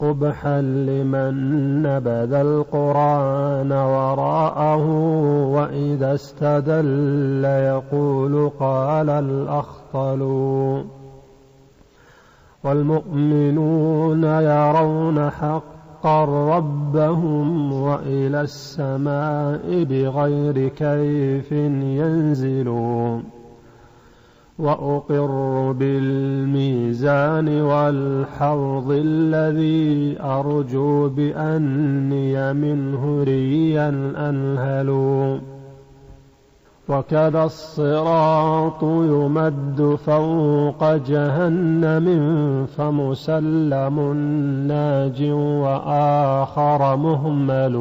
قبحا لمن نبذ القرآن وراءه وإذا استدل يقول قال الأخطل. والمؤمنون يرون حقا ربهم وإلى السماء بغير كيف ينزلون. وأقر بالميزان والحوض الذي أرجو بأني منه ريا أنهل وكذا الصراط يمد فوق جهنم فمسلم ناج وآخر مهمل